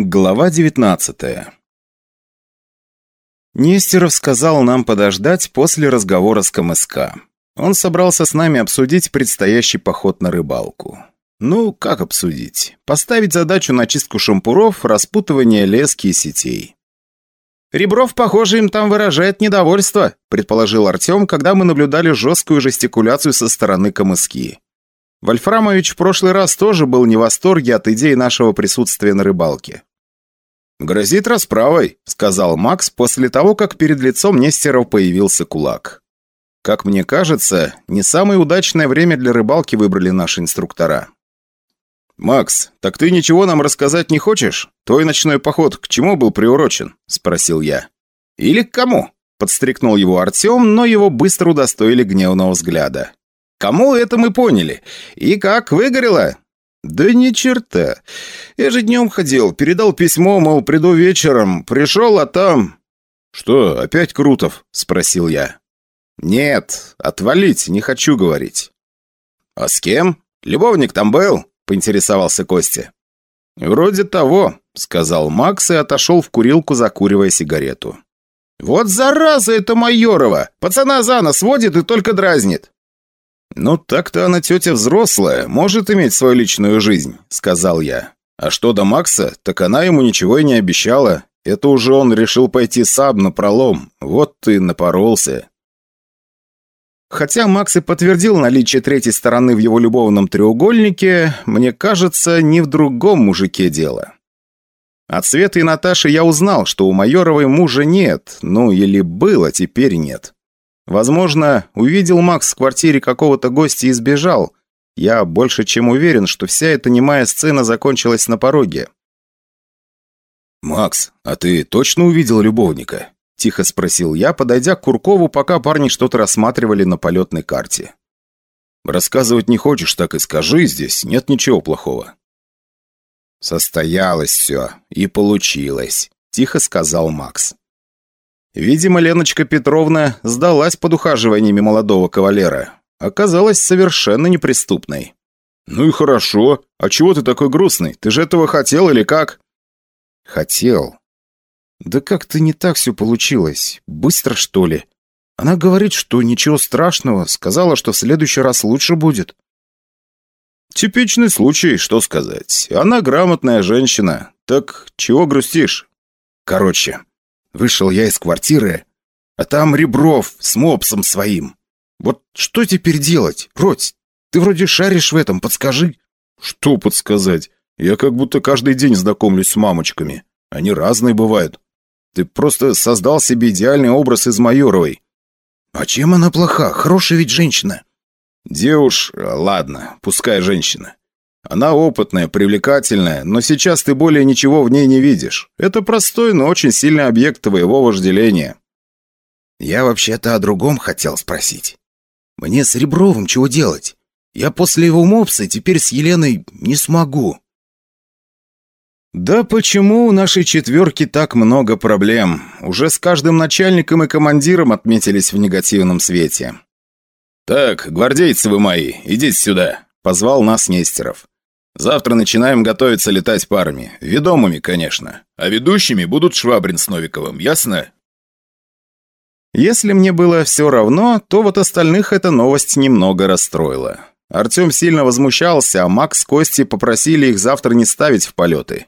Глава 19 Нестеров сказал нам подождать после разговора с КМСК. Он собрался с нами обсудить предстоящий поход на рыбалку. Ну, как обсудить? Поставить задачу на чистку шампуров, распутывание лески и сетей. «Ребров, похоже, им там выражает недовольство», предположил Артем, когда мы наблюдали жесткую жестикуляцию со стороны КМСКи. Вольфрамович в прошлый раз тоже был не в восторге от идеи нашего присутствия на рыбалке. «Грозит расправой», — сказал Макс после того, как перед лицом Нестеров появился кулак. Как мне кажется, не самое удачное время для рыбалки выбрали наши инструктора. «Макс, так ты ничего нам рассказать не хочешь? Твой ночной поход к чему был приурочен?» – спросил я. «Или к кому?» – подстрикнул его Артем, но его быстро удостоили гневного взгляда. «Кому это мы поняли? И как, выгорело?» «Да ни черта. Я же днем ходил, передал письмо, мол, приду вечером. Пришел, а там...» «Что, опять Крутов?» – спросил я. «Нет, отвалить, не хочу говорить». «А с кем? Любовник там был?» – поинтересовался Костя. «Вроде того», – сказал Макс и отошел в курилку, закуривая сигарету. «Вот зараза это Майорова! Пацана за нос водит и только дразнит!» «Ну, так-то она тетя взрослая, может иметь свою личную жизнь», — сказал я. «А что до Макса, так она ему ничего и не обещала. Это уже он решил пойти сам на пролом. Вот ты напоролся». Хотя Макс и подтвердил наличие третьей стороны в его любовном треугольнике, мне кажется, не в другом мужике дело. От Светы и Наташи я узнал, что у Майоровой мужа нет, ну или было, теперь нет. Возможно, увидел Макс в квартире какого-то гостя и сбежал. Я больше чем уверен, что вся эта немая сцена закончилась на пороге. «Макс, а ты точно увидел любовника?» – тихо спросил я, подойдя к Куркову, пока парни что-то рассматривали на полетной карте. «Рассказывать не хочешь, так и скажи, здесь нет ничего плохого». «Состоялось все, и получилось», – тихо сказал Макс. Видимо, Леночка Петровна сдалась под ухаживаниями молодого кавалера. Оказалась совершенно неприступной. «Ну и хорошо. А чего ты такой грустный? Ты же этого хотел или как?» «Хотел. Да как-то не так все получилось. Быстро, что ли? Она говорит, что ничего страшного. Сказала, что в следующий раз лучше будет». «Типичный случай, что сказать. Она грамотная женщина. Так чего грустишь?» «Короче, Вышел я из квартиры, а там Ребров с мопсом своим. Вот что теперь делать, Родь? Ты вроде шаришь в этом, подскажи». «Что подсказать? Я как будто каждый день знакомлюсь с мамочками. Они разные бывают. Ты просто создал себе идеальный образ из Майоровой». «А чем она плоха? Хорошая ведь женщина». «Девуш... Ладно, пускай женщина. Она опытная, привлекательная, но сейчас ты более ничего в ней не видишь. Это простой, но очень сильный объект твоего вожделения». «Я вообще-то о другом хотел спросить. Мне с Ребровым чего делать? Я после его мопса теперь с Еленой не смогу». «Да почему у нашей четверки так много проблем? Уже с каждым начальником и командиром отметились в негативном свете». «Так, гвардейцы вы мои, идите сюда», — позвал нас Нестеров. Завтра начинаем готовиться летать парами. Ведомыми, конечно. А ведущими будут Швабрин с Новиковым, ясно? Если мне было все равно, то вот остальных эта новость немного расстроила. Артем сильно возмущался, а Макс с Костей попросили их завтра не ставить в полеты.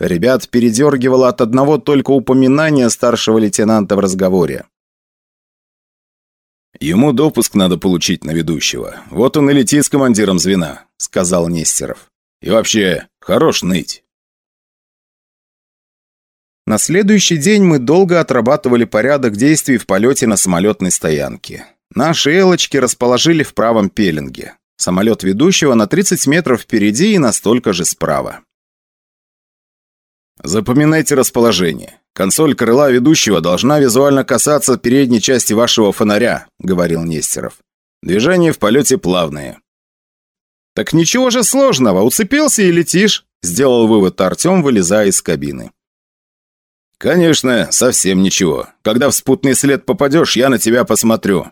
Ребят передергивало от одного только упоминания старшего лейтенанта в разговоре. «Ему допуск надо получить на ведущего. Вот он и летит с командиром звена», — сказал Нестеров. И вообще, хорош ныть. На следующий день мы долго отрабатывали порядок действий в полете на самолетной стоянке. Наши элочки расположили в правом пеленге. Самолет ведущего на 30 метров впереди и настолько же справа. Запоминайте расположение. Консоль крыла ведущего должна визуально касаться передней части вашего фонаря, говорил Нестеров. Движения в полете плавные. «Так ничего же сложного, уцепился и летишь», – сделал вывод Артем, вылезая из кабины. «Конечно, совсем ничего. Когда в спутный след попадешь, я на тебя посмотрю.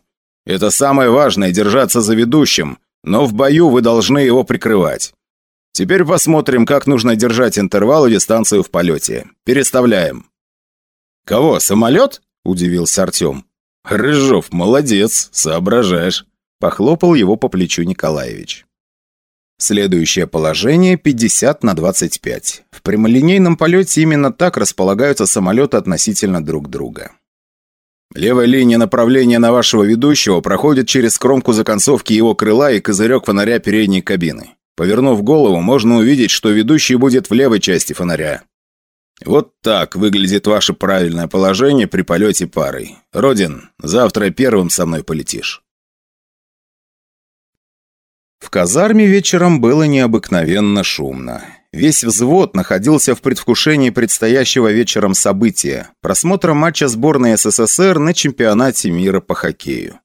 Это самое важное – держаться за ведущим, но в бою вы должны его прикрывать. Теперь посмотрим, как нужно держать интервал и дистанцию в полете. Переставляем». «Кого, самолет?» – удивился Артем. «Рыжов, молодец, соображаешь», – похлопал его по плечу Николаевич. Следующее положение 50 на 25. В прямолинейном полете именно так располагаются самолеты относительно друг друга. Левая линия направления на вашего ведущего проходит через кромку законцовки его крыла и козырек фонаря передней кабины. Повернув голову, можно увидеть, что ведущий будет в левой части фонаря. Вот так выглядит ваше правильное положение при полете парой. Родин, завтра первым со мной полетишь. В казарме вечером было необыкновенно шумно. Весь взвод находился в предвкушении предстоящего вечером события – просмотра матча сборной СССР на чемпионате мира по хоккею.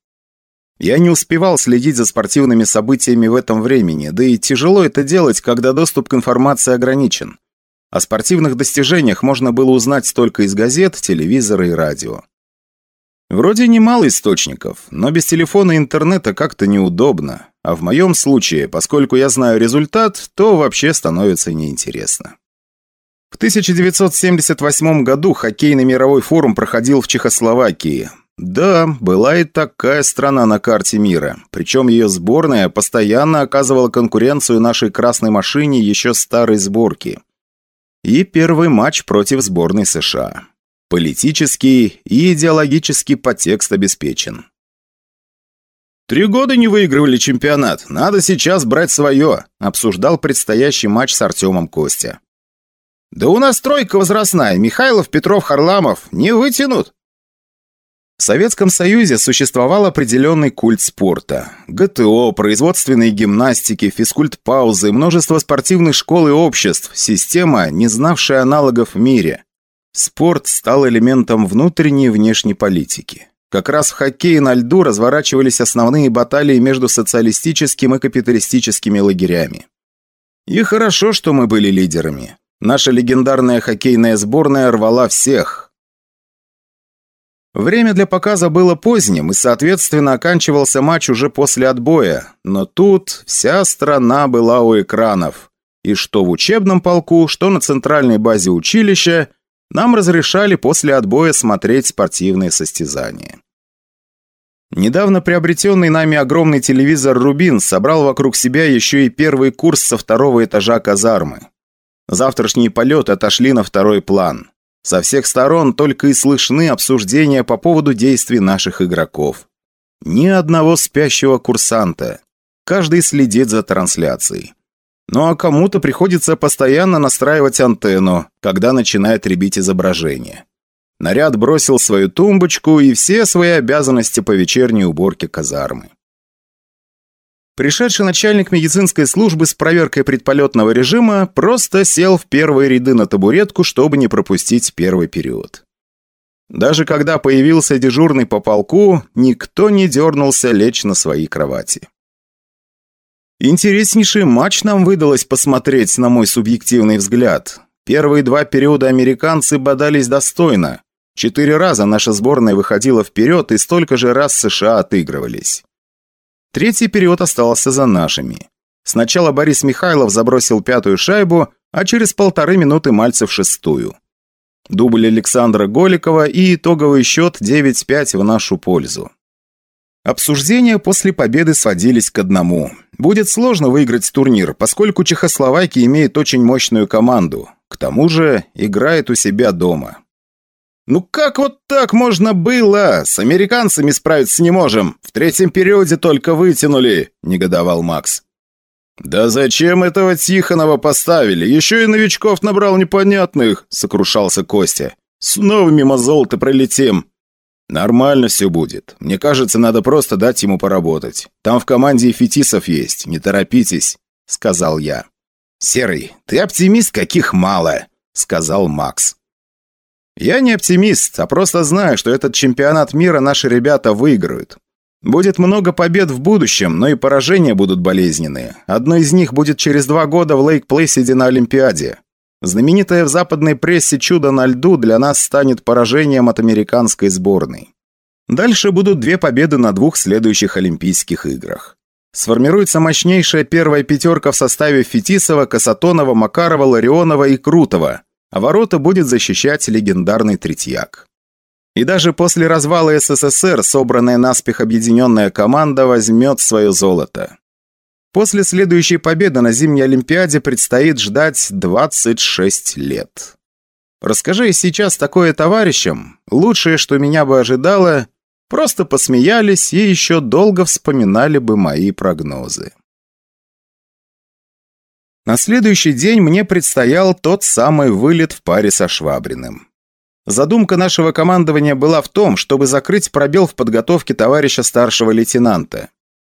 Я не успевал следить за спортивными событиями в этом времени, да и тяжело это делать, когда доступ к информации ограничен. О спортивных достижениях можно было узнать только из газет, телевизора и радио. Вроде немало источников, но без телефона и интернета как-то неудобно. А в моем случае, поскольку я знаю результат, то вообще становится неинтересно. В 1978 году хоккейный мировой форум проходил в Чехословакии. Да, была и такая страна на карте мира. Причем ее сборная постоянно оказывала конкуренцию нашей красной машине еще старой сборки. И первый матч против сборной США. Политический и идеологический подтекст обеспечен. «Три года не выигрывали чемпионат. Надо сейчас брать свое», – обсуждал предстоящий матч с Артемом Костя. «Да у нас тройка возрастная. Михайлов, Петров, Харламов. Не вытянут». В Советском Союзе существовал определенный культ спорта. ГТО, производственные гимнастики, физкульт-паузы, множество спортивных школ и обществ, система, не знавшая аналогов в мире. Спорт стал элементом внутренней и внешней политики. Как раз в хоккее на льду разворачивались основные баталии между социалистическим и капиталистическими лагерями. И хорошо, что мы были лидерами. Наша легендарная хоккейная сборная рвала всех. Время для показа было поздним, и, соответственно, оканчивался матч уже после отбоя. Но тут вся страна была у экранов. И что в учебном полку, что на центральной базе училища, нам разрешали после отбоя смотреть спортивные состязания. Недавно приобретенный нами огромный телевизор «Рубин» собрал вокруг себя еще и первый курс со второго этажа казармы. Завтрашние полеты отошли на второй план. Со всех сторон только и слышны обсуждения по поводу действий наших игроков. Ни одного спящего курсанта. Каждый следит за трансляцией. Ну а кому-то приходится постоянно настраивать антенну, когда начинает ребить изображение. Наряд бросил свою тумбочку и все свои обязанности по вечерней уборке казармы. Пришедший начальник медицинской службы с проверкой предполетного режима просто сел в первые ряды на табуретку, чтобы не пропустить первый период. Даже когда появился дежурный по полку, никто не дернулся лечь на свои кровати. Интереснейший матч нам выдалось посмотреть, на мой субъективный взгляд. Первые два периода американцы бодались достойно. Четыре раза наша сборная выходила вперед, и столько же раз США отыгрывались. Третий период остался за нашими. Сначала Борис Михайлов забросил пятую шайбу, а через полторы минуты Мальцев шестую. Дубль Александра Голикова и итоговый счет 9-5 в нашу пользу. Обсуждения после победы сводились к одному. Будет сложно выиграть турнир, поскольку Чехословакия имеет очень мощную команду. К тому же играет у себя дома. «Ну как вот так можно было? С американцами справиться не можем. В третьем периоде только вытянули», – негодовал Макс. «Да зачем этого Тихонова поставили? Еще и новичков набрал непонятных», – сокрушался Костя. «Снова мимо золота пролетим». «Нормально все будет. Мне кажется, надо просто дать ему поработать. Там в команде и фетисов есть, не торопитесь», — сказал я. «Серый, ты оптимист, каких мало», — сказал Макс. «Я не оптимист, а просто знаю, что этот чемпионат мира наши ребята выиграют. Будет много побед в будущем, но и поражения будут болезненные. Одно из них будет через два года в Лейк-Плейсиде на Олимпиаде. Знаменитое в западной прессе чудо на льду для нас станет поражением от американской сборной. Дальше будут две победы на двух следующих Олимпийских играх. сформируется мощнейшая первая пятерка в составе Фетисова, Касатонова, Макарова, Ларионова и Крутого, а ворота будет защищать легендарный Третьяк. И даже после развала СССР собранная наспех объединенная команда возьмет свое золото. После следующей победы на зимней Олимпиаде предстоит ждать 26 лет. Расскажи сейчас такое товарищам, лучшее, что меня бы ожидало, просто посмеялись и еще долго вспоминали бы мои прогнозы. На следующий день мне предстоял тот самый вылет в паре со Швабриным. Задумка нашего командования была в том, чтобы закрыть пробел в подготовке товарища старшего лейтенанта.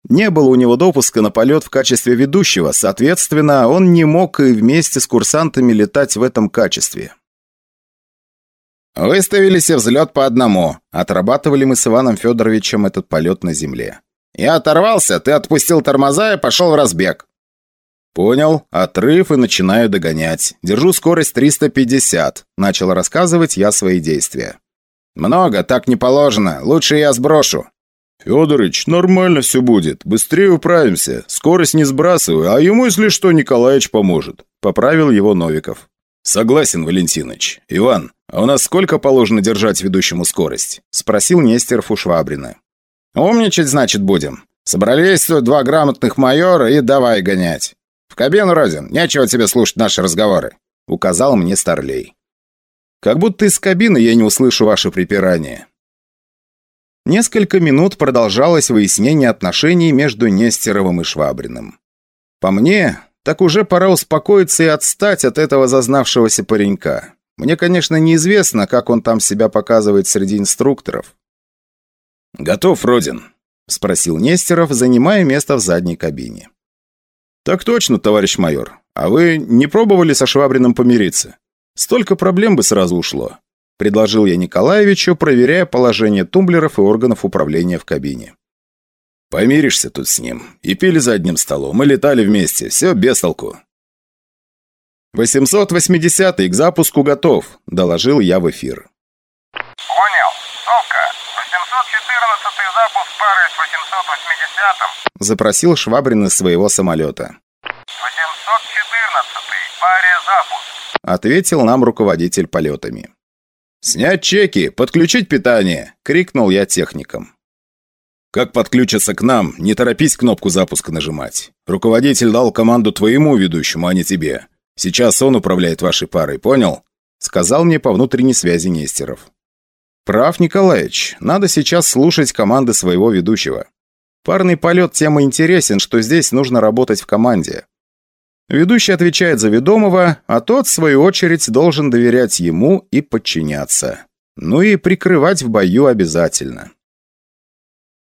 Не было у него допуска на полет в качестве ведущего, соответственно, он не мог и вместе с курсантами летать в этом качестве. «Выставили себе взлет по одному», – отрабатывали мы с Иваном Федоровичем этот полет на земле. «Я оторвался, ты отпустил тормоза и пошел в разбег». «Понял. Отрыв и начинаю догонять. Держу скорость 350», – начал рассказывать я свои действия. «Много, так не положено. Лучше я сброшу». «Федорыч, нормально все будет. Быстрее управимся. Скорость не сбрасываю, а ему, если что, Николаевич поможет», – поправил его Новиков. «Согласен, Валентинович. Иван, а у нас сколько положено держать ведущему скорость?» – спросил Нестеров у Швабрина. «Умничать, значит, будем. Собрались тут два грамотных майора и давай гонять. В кабину, Розин, нечего тебе слушать наши разговоры», – указал мне Старлей. «Как будто из кабины я не услышу ваше припирание. Несколько минут продолжалось выяснение отношений между Нестеровым и Швабриным. По мне, так уже пора успокоиться и отстать от этого зазнавшегося паренька. Мне, конечно, неизвестно, как он там себя показывает среди инструкторов. «Готов, Родин?» – спросил Нестеров, занимая место в задней кабине. «Так точно, товарищ майор. А вы не пробовали со Швабриным помириться? Столько проблем бы сразу ушло предложил я Николаевичу, проверяя положение тумблеров и органов управления в кабине. «Помиришься тут с ним. И пили за одним столом, и летали вместе. Все без толку». «880-й к запуску готов», – доложил я в эфир. «Понял. Совка, 814-й запуск пары с 880-м», – запросил Швабрин из своего самолета. «814-й, паре запуск», – ответил нам руководитель полетами. «Снять чеки! Подключить питание!» – крикнул я техникам. «Как подключиться к нам? Не торопись кнопку запуска нажимать. Руководитель дал команду твоему ведущему, а не тебе. Сейчас он управляет вашей парой, понял?» – сказал мне по внутренней связи Нестеров. «Прав, Николаевич. Надо сейчас слушать команды своего ведущего. Парный полет тем и интересен, что здесь нужно работать в команде. Ведущий отвечает за ведомого, а тот, в свою очередь, должен доверять ему и подчиняться. Ну и прикрывать в бою обязательно.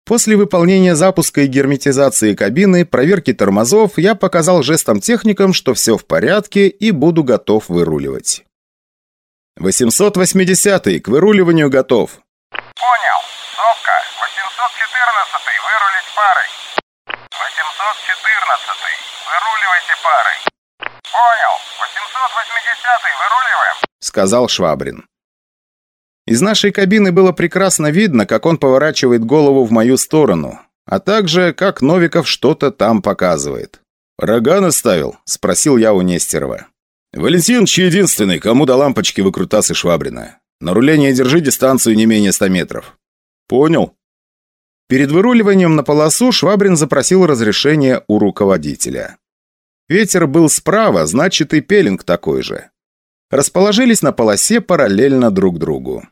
После выполнения запуска и герметизации кабины, проверки тормозов, я показал жестом техникам, что все в порядке и буду готов выруливать. 880-й, к выруливанию готов. Понял. Совка, 814-й, вырулить парой. 814-й. Выруливайте парой. Понял. 880-й. Выруливаем. Сказал Швабрин. Из нашей кабины было прекрасно видно, как он поворачивает голову в мою сторону, а также, как Новиков что-то там показывает. «Рога наставил?» – спросил я у Нестерова. «Валентинович единственный, кому до лампочки выкрутасы Швабрина. На руление держи дистанцию не менее 100 метров». «Понял», Перед выруливанием на полосу Швабрин запросил разрешение у руководителя. Ветер был справа, значит и пелинг такой же. Расположились на полосе параллельно друг другу.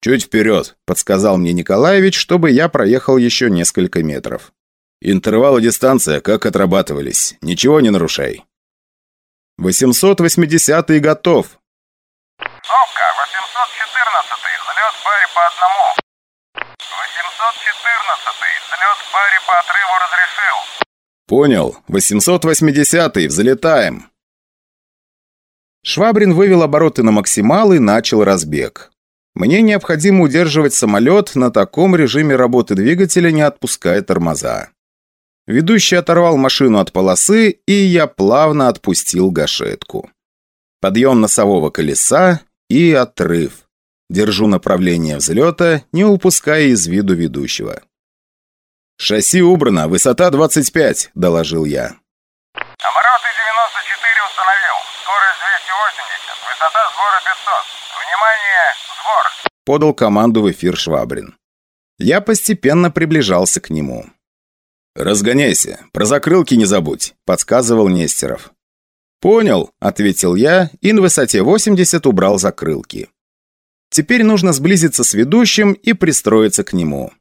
«Чуть вперед», — подсказал мне Николаевич, чтобы я проехал еще несколько метров. «Интервал и дистанция, как отрабатывались. Ничего не нарушай». «880-й готов». «Совка, 814-й, взлет в по одному». 814-й. Взлет паре по отрыву разрешил. Понял. 880-й. Взлетаем. Швабрин вывел обороты на максимал и начал разбег. Мне необходимо удерживать самолет на таком режиме работы двигателя, не отпуская тормоза. Ведущий оторвал машину от полосы, и я плавно отпустил гашетку. Подъем носового колеса и отрыв. Держу направление взлета, не упуская из виду ведущего. «Шасси убрано, высота 25», — доложил я. Обороты 94 установил. Скорость 280. Высота сбора 500. Внимание, сбор. Подал команду в эфир Швабрин. Я постепенно приближался к нему. «Разгоняйся, про закрылки не забудь», — подсказывал Нестеров. «Понял», — ответил я и на высоте 80 убрал закрылки. Теперь нужно сблизиться с ведущим и пристроиться к нему.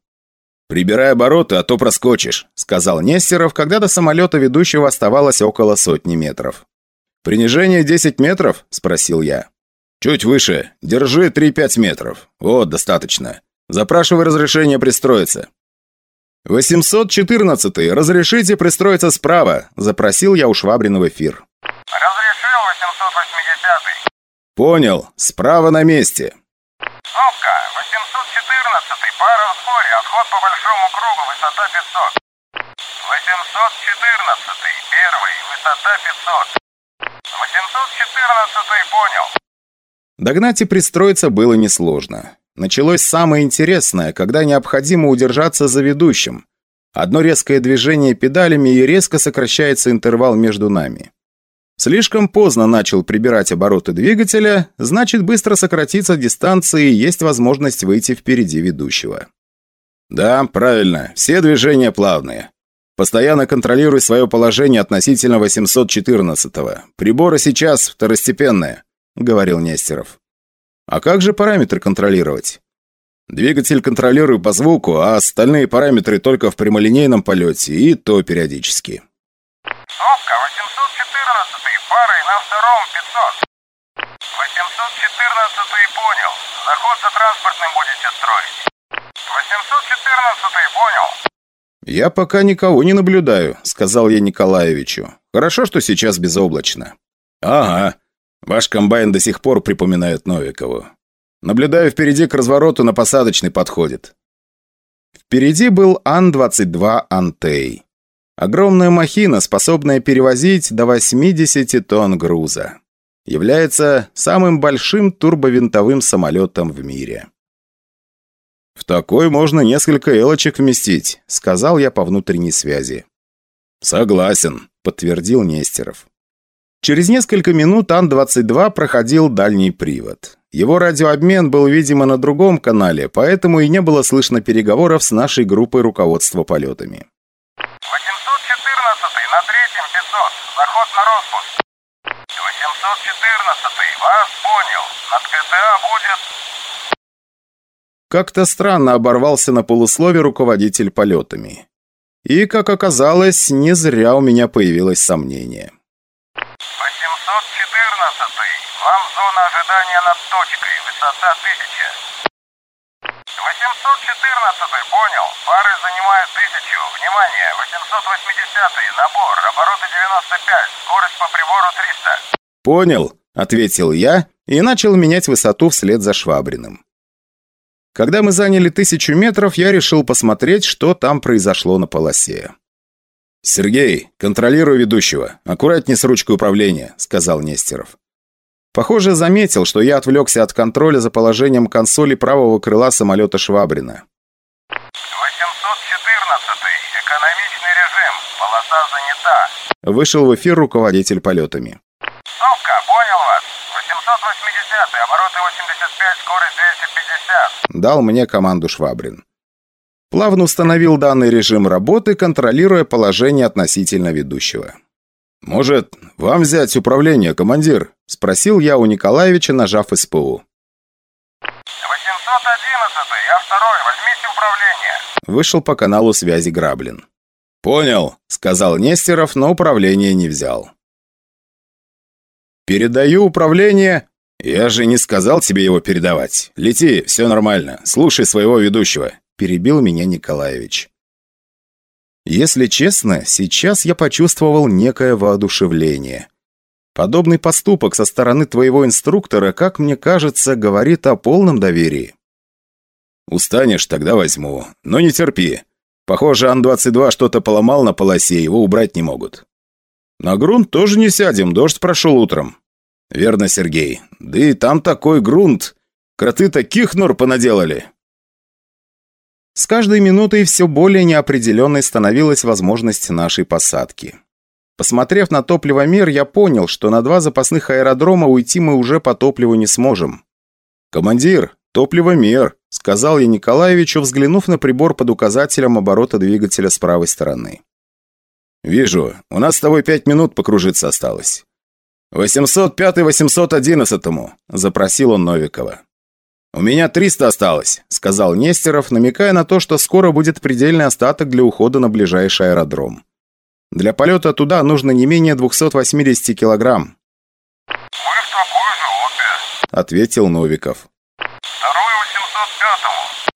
«Прибирай обороты, а то проскочишь», — сказал Нестеров, когда до самолета ведущего оставалось около сотни метров. «Принижение 10 метров?» — спросил я. «Чуть выше. Держи 3-5 метров. Вот, достаточно. Запрашивай разрешение пристроиться». «814-й, разрешите пристроиться справа», — запросил я у Швабрина в эфир. Разрешил 880. «Понял. Справа на месте». Совка, 814. Пара в сборе. Отход по большому кругу. Высота 500. 814. Первый. Высота 500. 814. Понял. Догнать и пристроиться было несложно. Началось самое интересное, когда необходимо удержаться за ведущим. Одно резкое движение педалями и резко сокращается интервал между нами. Слишком поздно начал прибирать обороты двигателя, значит быстро сократится дистанция и есть возможность выйти впереди ведущего. Да, правильно, все движения плавные. Постоянно контролируй свое положение относительно 814-го. Приборы сейчас второстепенные, говорил Нестеров. А как же параметры контролировать? Двигатель контролирую по звуку, а остальные параметры только в прямолинейном полете и то периодически. Совка, 814. На втором 500. 814 понял. Заход за транспортным будете строить. 814 понял. «Я пока никого не наблюдаю», — сказал я Николаевичу. «Хорошо, что сейчас безоблачно». «Ага. Ваш комбайн до сих пор припоминает Новикову. Наблюдаю впереди к развороту на посадочный подходит». Впереди был Ан-22 «Антей». Огромная махина, способная перевозить до 80 тонн груза. Является самым большим турбовинтовым самолетом в мире. «В такой можно несколько элочек вместить», — сказал я по внутренней связи. «Согласен», — подтвердил Нестеров. Через несколько минут Ан-22 проходил дальний привод. Его радиообмен был, видимо, на другом канале, поэтому и не было слышно переговоров с нашей группой руководства полетами. 814 на третьем 500. Заход на распуск. 814 вас понял. Над КТА будет... Как-то странно оборвался на полуслове руководитель полетами. И, как оказалось, не зря у меня появилось сомнение. 814 вам зона ожидания над точкой. Высота 1000. 814 понял. Пары занимают 1000. Внимание, 880 набор. Обороты 95. Скорость по прибору 300. «Понял», — ответил я и начал менять высоту вслед за Швабриным. Когда мы заняли тысячу метров, я решил посмотреть, что там произошло на полосе. «Сергей, контролируй ведущего. Аккуратнее с ручкой управления», — сказал Нестеров. Похоже, заметил, что я отвлекся от контроля за положением консоли правого крыла самолета Швабрина. 814 экономичный режим. Полоса занята. Вышел в эфир руководитель полетами. Совка, понял вас. 880 обороты 85, скорость 250. Дал мне команду Швабрин. Плавно установил данный режим работы, контролируя положение относительно ведущего. «Может, вам взять управление, командир?» – спросил я у Николаевича, нажав СПУ. 811 я второй, возьмите управление. Вышел по каналу связи Граблин. «Понял», – сказал Нестеров, но управление не взял. «Передаю управление...» «Я же не сказал тебе его передавать. Лети, все нормально. Слушай своего ведущего», – перебил меня Николаевич. Если честно, сейчас я почувствовал некое воодушевление. Подобный поступок со стороны твоего инструктора, как мне кажется, говорит о полном доверии. Устанешь, тогда возьму. Но не терпи. Похоже, Ан-22 что-то поломал на полосе, его убрать не могут. На грунт тоже не сядем, дождь прошел утром. Верно, Сергей. Да и там такой грунт. Кроты таких нор понаделали. С каждой минутой все более неопределенной становилась возможность нашей посадки. Посмотрев на топливомер, я понял, что на два запасных аэродрома уйти мы уже по топливу не сможем. «Командир, топливомер», — сказал я Николаевичу, взглянув на прибор под указателем оборота двигателя с правой стороны. «Вижу, у нас с тобой пять минут покружиться осталось». «805-811-му», — запросил он Новикова. «У меня 300 осталось», — сказал Нестеров, намекая на то, что скоро будет предельный остаток для ухода на ближайший аэродром. Для полета туда нужно не менее 280 килограмм. «Мы в такой же опе», — ответил Новиков. «Второй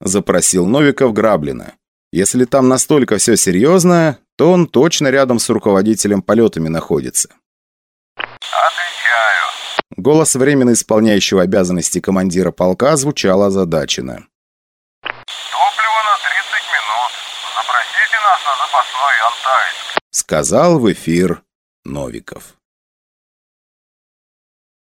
805-му». Запросил Новиков Граблина. Если там настолько все серьезно, то он точно рядом с руководителем полетами находится. «Отвечаю». Голос временно исполняющего обязанности командира полка звучал озадаченно. «Топливо на 30 минут. Запросите нас на запасной Антайск». Сказал в эфир Новиков.